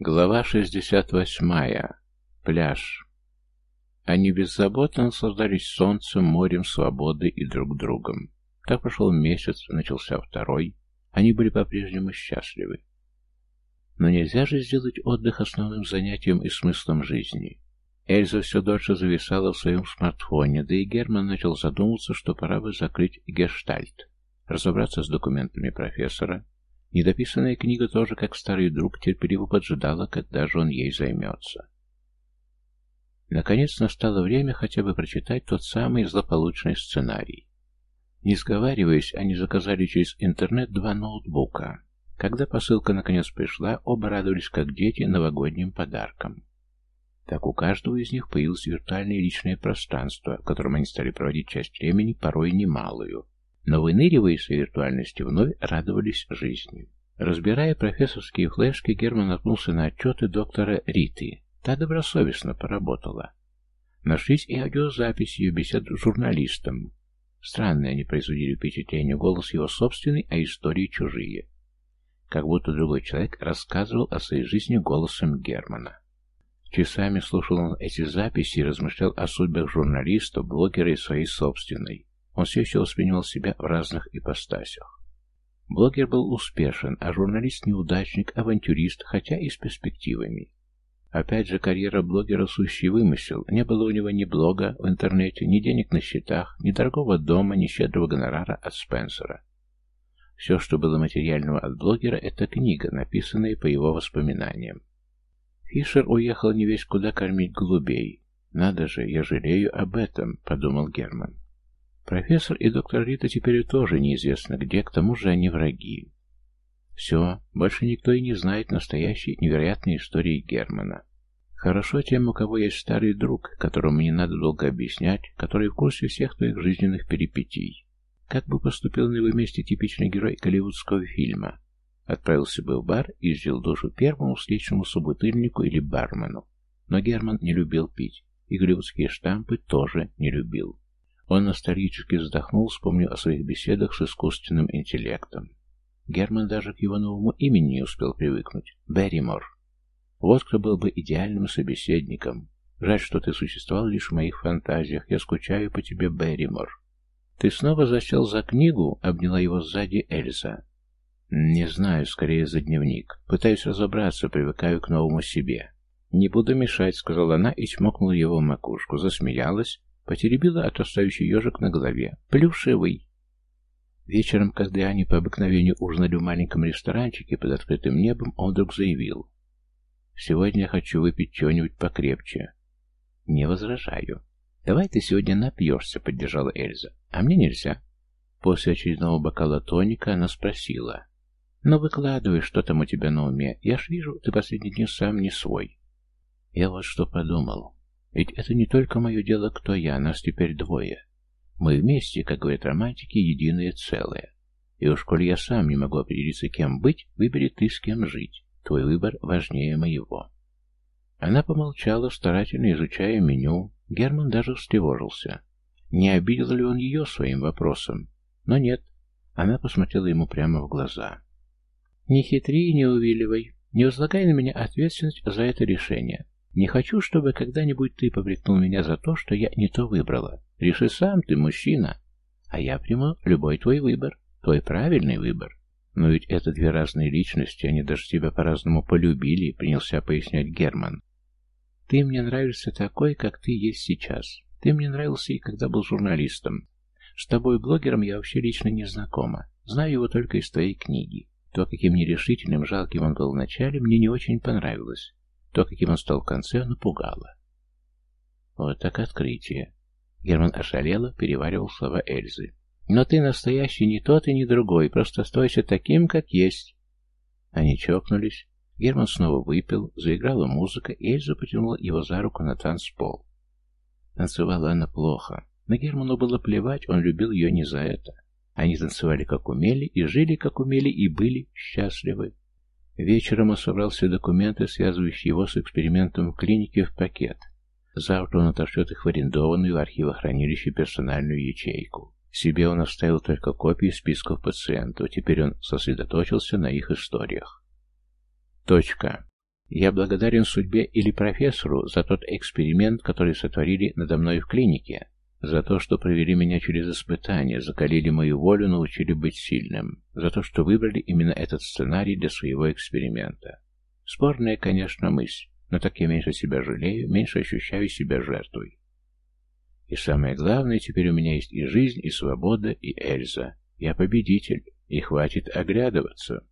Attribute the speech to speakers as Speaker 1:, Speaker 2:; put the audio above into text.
Speaker 1: Глава 68. Пляж. Они беззаботно наслаждались солнцем, морем, свободой и друг другом. Так прошел месяц, начался второй. Они были по-прежнему счастливы. Но нельзя же сделать отдых основным занятием и смыслом жизни. Эльза все дольше зависала в своем смартфоне, да и Герман начал задумываться, что пора бы закрыть гештальт, разобраться с документами профессора, Недописанная книга тоже, как старый друг, терпеливо поджидала, когда же он ей займется. Наконец настало время хотя бы прочитать тот самый злополучный сценарий. Не сговариваясь, они заказали через интернет два ноутбука. Когда посылка наконец пришла, оба радовались как дети новогодним подаркам. Так у каждого из них появилось виртуальное личное пространство, в котором они стали проводить часть времени, порой немалую. Но выныривая из виртуальности, вновь радовались жизни. Разбирая профессорские флешки, Герман наткнулся на отчеты доктора Риты. Та добросовестно поработала. Нашлись и аудиозаписи ее бесед с журналистом. Странные они производили впечатление, голос его собственный, а истории чужие. Как будто другой человек рассказывал о своей жизни голосом Германа. Часами слушал он эти записи и размышлял о судьбах журналиста, блогера и своей собственной. Он все еще воспринимал себя в разных ипостасях. Блогер был успешен, а журналист неудачник, авантюрист, хотя и с перспективами. Опять же, карьера блогера сущий вымысел. Не было у него ни блога в интернете, ни денег на счетах, ни дорогого дома, ни щедрого гонорара от Спенсера. Все, что было материального от блогера, это книга, написанная по его воспоминаниям. Фишер уехал не весь куда кормить голубей. «Надо же, я жалею об этом», — подумал Герман. Профессор и доктор Рита теперь тоже неизвестно где, к тому же они враги. Все, больше никто и не знает настоящей невероятной истории Германа. Хорошо тем, у кого есть старый друг, которому не надо долго объяснять, который в курсе всех твоих жизненных перипетий. Как бы поступил на его месте типичный герой голливудского фильма? Отправился бы в бар и изжил душу первому встречному собутыльнику или бармену. Но Герман не любил пить, и голливудские штампы тоже не любил. Он ностальгически вздохнул, вспомнив о своих беседах с искусственным интеллектом. Герман даже к его новому имени не успел привыкнуть. Берримор. Вот кто был бы идеальным собеседником. Жаль, что ты существовал лишь в моих фантазиях. Я скучаю по тебе, Берримор. Ты снова засел за книгу? Обняла его сзади Эльза. Не знаю, скорее за дневник. Пытаюсь разобраться, привыкаю к новому себе. «Не буду мешать», — сказала она и чмокнула его в макушку. Засмеялась, Потеребила отрастающий ежик на голове. Плюшевый. Вечером, когда они по обыкновению ужинали в маленьком ресторанчике под открытым небом, он вдруг заявил. «Сегодня я хочу выпить чего-нибудь покрепче». «Не возражаю». «Давай ты сегодня напьешься», — поддержала Эльза. «А мне нельзя». После очередного бокала тоника она спросила. «Ну, выкладывай, что там у тебя на уме. Я ж вижу, ты последние дни сам не свой». Я вот что подумал. Ведь это не только мое дело, кто я, нас теперь двое. Мы вместе, как говорят романтики, единое целое. И уж коли я сам не могу определиться, кем быть, выбери ты, с кем жить. Твой выбор важнее моего. Она помолчала, старательно изучая меню. Герман даже встревожился. Не обидел ли он ее своим вопросом? Но нет. Она посмотрела ему прямо в глаза. «Не хитри и не увиливай. Не возлагай на меня ответственность за это решение. Не хочу, чтобы когда-нибудь ты попрекнул меня за то, что я не то выбрала. Реши сам, ты мужчина. А я приму любой твой выбор, твой правильный выбор. Но ведь это две разные личности, они даже тебя по-разному полюбили, принялся пояснять Герман. Ты мне нравишься такой, как ты есть сейчас. Ты мне нравился и когда был журналистом. С тобой, блогером, я вообще лично не знакома. Знаю его только из твоей книги. То, каким нерешительным, жалким он был вначале, мне не очень понравилось. То, каким он стал в конце, напугало. Вот так открытие. Герман ошалело переваривал слова Эльзы. Но ты настоящий не тот и не другой, просто оставайся таким, как есть. Они чокнулись. Герман снова выпил, заиграла музыка, и Эльза потянула его за руку на танцпол. Танцевала она плохо, но Герману было плевать, он любил ее не за это. Они танцевали как умели, и жили как умели, и были счастливы. Вечером он собрал все документы, связывающие его с экспериментом в клинике, в пакет. Завтра он отошлет их в арендованную в архивохранилище персональную ячейку. Себе он оставил только копии списков пациентов, теперь он сосредоточился на их историях. Точка. Я благодарен судьбе или профессору за тот эксперимент, который сотворили надо мной в клинике, за то, что провели меня через испытания, закалили мою волю, научили быть сильным, за то, что выбрали именно этот сценарий для своего эксперимента. Спорная, конечно, мысль, но так я меньше себя жалею, меньше ощущаю себя жертвой. И самое главное, теперь у меня есть и жизнь, и свобода, и Эльза. Я победитель, и хватит оглядываться.